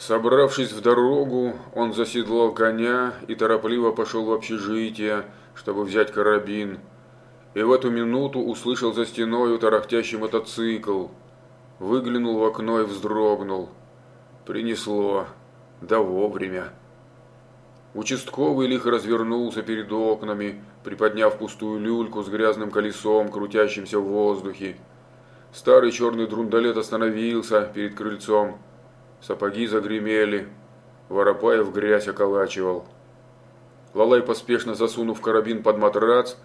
Собравшись в дорогу, он заседлал коня и торопливо пошел в общежитие, чтобы взять карабин. И в эту минуту услышал за стеною тарахтящий мотоцикл. Выглянул в окно и вздрогнул. Принесло. Да вовремя. Участковый лихо развернулся перед окнами, приподняв пустую люльку с грязным колесом, крутящимся в воздухе. Старый черный друндалет остановился перед крыльцом. Сапоги загремели. Воропаев грязь околачивал. Лалай, поспешно засунув карабин под матрац,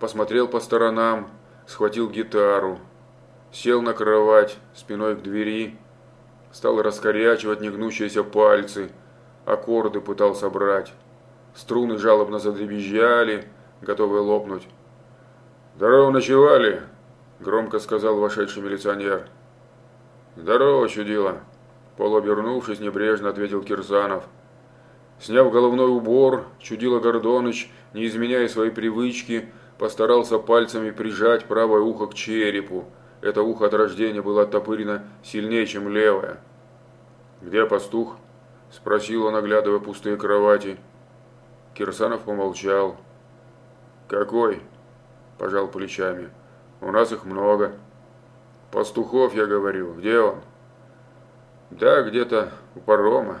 посмотрел по сторонам, схватил гитару. Сел на кровать, спиной к двери, стал раскорячивать негнущиеся пальцы, аккорды пытался брать. Струны жалобно задребезжали, готовые лопнуть. «Здорово ночевали!» – громко сказал вошедший милиционер. «Здорово, чудило!» Полуобернувшись, небрежно ответил Кирсанов. Сняв головной убор, чудило Гордоныч, не изменяя своей привычки, постарался пальцами прижать правое ухо к черепу. Это ухо от рождения было оттопырено сильнее, чем левое. «Где пастух?» – спросил он, оглядывая пустые кровати. Кирсанов помолчал. «Какой?» – пожал плечами. «У нас их много». «Пастухов, я говорю. Где он?» Да, где-то у парома.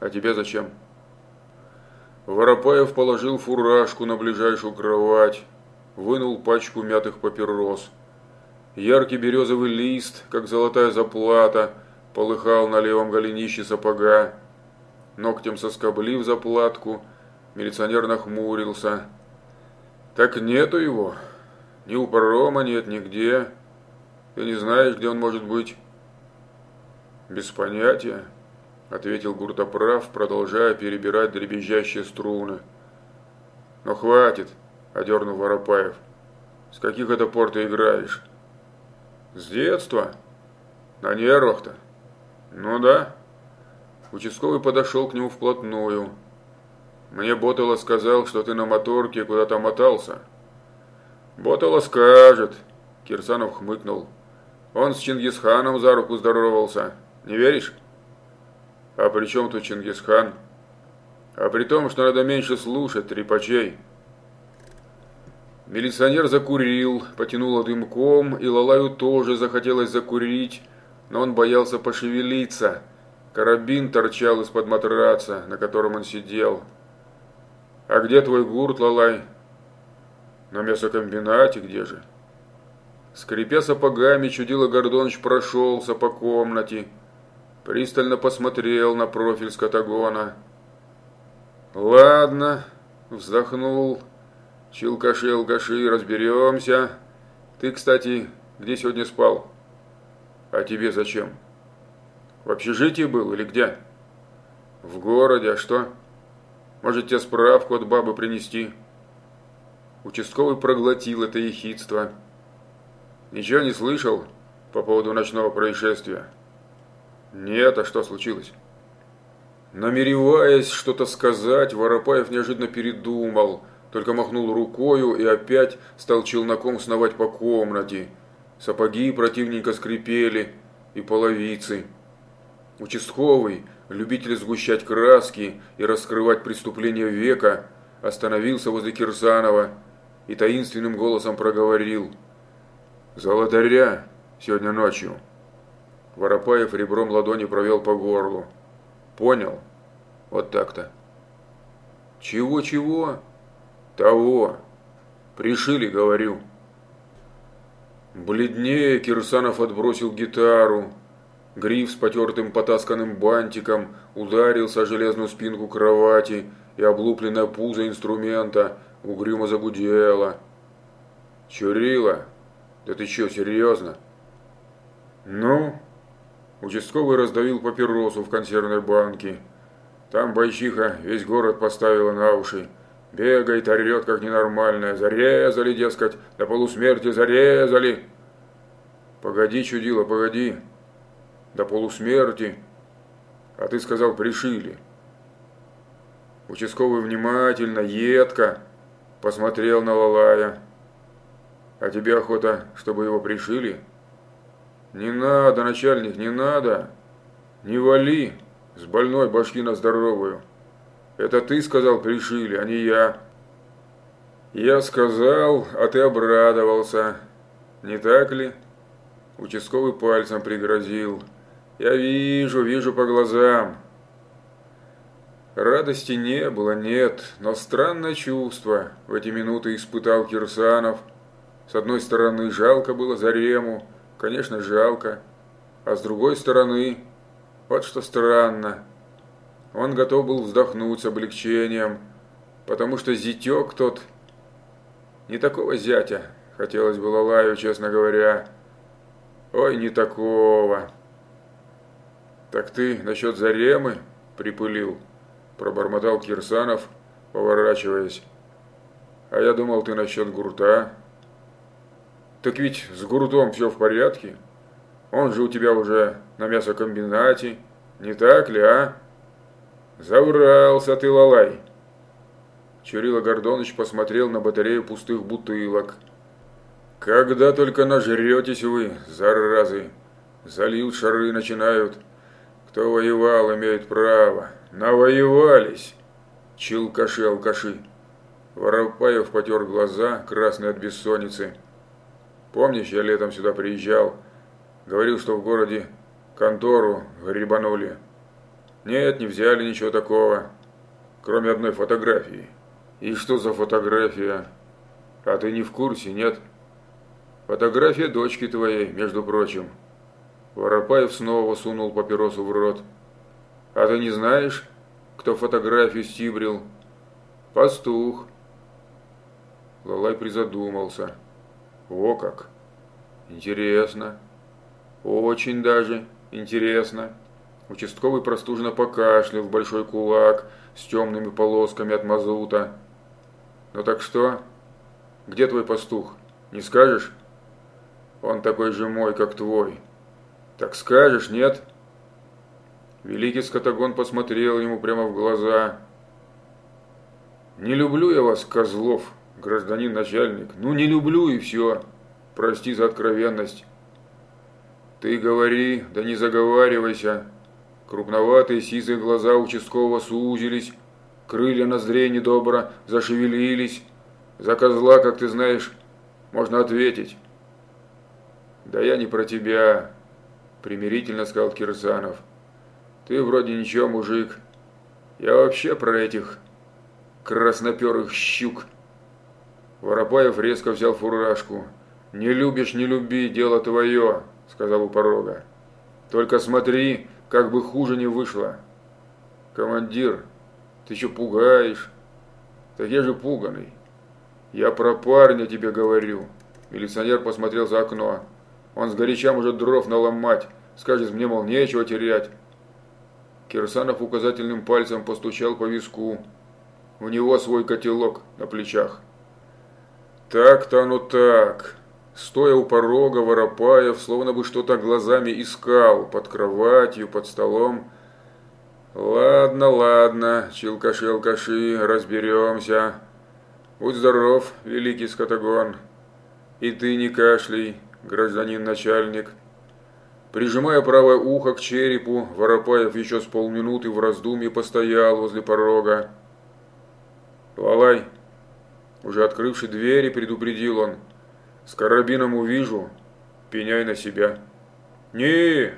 А тебе зачем? Воропаев положил фуражку на ближайшую кровать, вынул пачку мятых папирос. Яркий березовый лист, как золотая заплата, полыхал на левом голенище сапога. Ногтем соскоблив заплатку, милиционер нахмурился. Так нету его. Ни у парома нет, нигде. Ты не знаешь, где он может быть? «Без понятия», – ответил Гуртоправ, продолжая перебирать дребезжащие струны. «Но хватит», – одернул Воропаев. «С каких это пор ты играешь?» «С детства. На нервах-то». «Ну да». Участковый подошел к нему вплотную. «Мне Ботало сказал, что ты на моторке куда-то мотался». «Ботало скажет», – Кирсанов хмыкнул. «Он с Чингисханом за руку здоровался». Не веришь? А при чем тут Чингисхан? А при том, что надо меньше слушать трепачей. Милиционер закурил, потянуло дымком, и Лалаю тоже захотелось закурить, но он боялся пошевелиться. Карабин торчал из-под матраца, на котором он сидел. «А где твой гурт, Лалай?» «На мясокомбинате где же?» Скрипя сапогами, чудило Гордоныч прошелся по комнате, пристально посмотрел на профиль скотагона. «Ладно», – вздохнул, – «чилкаши, алкаши, разберемся. Ты, кстати, где сегодня спал?» «А тебе зачем?» «В общежитии был или где?» «В городе, а что? Может, тебе справку от бабы принести?» Участковый проглотил это ехидство. «Ничего не слышал по поводу ночного происшествия?» «Нет, а что случилось?» Намереваясь что-то сказать, Воропаев неожиданно передумал, только махнул рукою и опять стал челноком сновать по комнате. Сапоги противненько скрипели и половицы. Участковый, любитель сгущать краски и раскрывать преступления века, остановился возле Кирсанова и таинственным голосом проговорил. «Золотаря сегодня ночью». Воропаев ребром ладони провел по горлу. Понял? Вот так-то. Чего-чего? Того. Пришили, говорю. Бледнее Кирсанов отбросил гитару. Гриф с потертым потасканным бантиком ударился о железную спинку кровати, и облупленное пузо инструмента угрюмо загудело. «Чурила? Да ты что, серьезно?» «Ну?» Участковый раздавил папиросу в консервной банке. Там бойчиха весь город поставила на уши. Бегает, орет, как ненормальная. Зарезали, дескать, до полусмерти зарезали. Погоди, чудило, погоди. До полусмерти. А ты сказал, пришили. Участковый внимательно, едко посмотрел на Лалая. А тебе охота, чтобы его пришили? «Не надо, начальник, не надо! Не вали!» – с больной башки на здоровую. Это ты сказал, пришили, а не я. Я сказал, а ты обрадовался. Не так ли? Участковый пальцем пригрозил. Я вижу, вижу по глазам. Радости не было, нет, но странное чувство в эти минуты испытал Кирсанов. С одной стороны, жалко было Зарему, конечно, жалко, а с другой стороны, вот что странно, он готов был вздохнуть с облегчением, потому что зятек тот, не такого зятя, хотелось было Лаю, честно говоря, ой, не такого. Так ты насчет Заремы припылил? пробормотал Кирсанов, поворачиваясь. А я думал, ты насчет гурта. Так ведь с гуртом все в порядке. Он же у тебя уже на мясокомбинате, не так ли, а? Заврался ты, лалай. Чурила Гордоныч посмотрел на батарею пустых бутылок. Когда только нажретесь вы, заразы, залил шары начинают. Кто воевал, имеет право. Навоевались. Чилкаши-алкаши. Воропаев потер глаза, красные от бессонницы. Помнишь, я летом сюда приезжал? Говорил, что в городе контору гребанули. Нет, не взяли ничего такого, кроме одной фотографии. И что за фотография? А ты не в курсе, нет? Фотография дочки твоей, между прочим. Воропаев снова сунул папиросу в рот. А ты не знаешь, кто фотографию стибрил? Пастух. Лалай призадумался. О как! Интересно. Очень даже интересно. Участковый простужно покашлял в большой кулак с темными полосками от мазута. Ну так что? Где твой пастух? Не скажешь? Он такой же мой, как твой. Так скажешь, нет? Великий скотагон посмотрел ему прямо в глаза. Не люблю я вас, козлов, гражданин начальник. Ну не люблю и все. Прости за откровенность. Ты говори, да не заговаривайся. Крупноватые сизые глаза участкового сузились, крылья ноздрей недобро зашевелились. За козла, как ты знаешь, можно ответить. Да я не про тебя, примирительно сказал Кирсанов. Ты вроде ничего, мужик. Я вообще про этих красноперых щук. Воропаев резко взял фуражку. «Не любишь, не люби, дело твое», — сказал у порога. «Только смотри, как бы хуже не вышло». «Командир, ты что пугаешь?» «Так я же пуганый». «Я про парня тебе говорю». Милиционер посмотрел за окно. «Он сгоряча может дров наломать. Скажет мне, мол, нечего терять. Кирсанов указательным пальцем постучал по виску. У него свой котелок на плечах. Так-то оно так. Стоя у порога, Воропаев, словно бы что-то глазами искал, под кроватью, под столом. Ладно, ладно, чилкаши-алкаши, разберемся. Будь здоров, великий скотогон. И ты не кашляй, гражданин начальник. Прижимая правое ухо к черепу, Воропаев еще с полминуты в раздумье постоял возле порога. «Лалай!» Уже открывший двери, предупредил он. «С карабином увижу, пеняй на себя». «Не,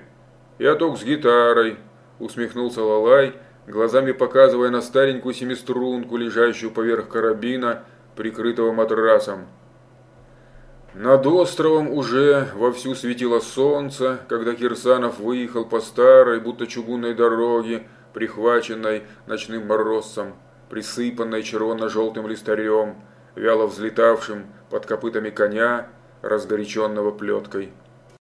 я только с гитарой», усмехнулся Лалай, глазами показывая на старенькую семиструнку, лежащую поверх карабина, прикрытого матрасом. Над островом уже вовсю светило солнце, когда Кирсанов выехал по старой, будто чугунной дороге, прихваченной ночным морозцем, присыпанной червоно-желтым листарем, вяло взлетавшим под копытами коня, разгоряченного плеткой.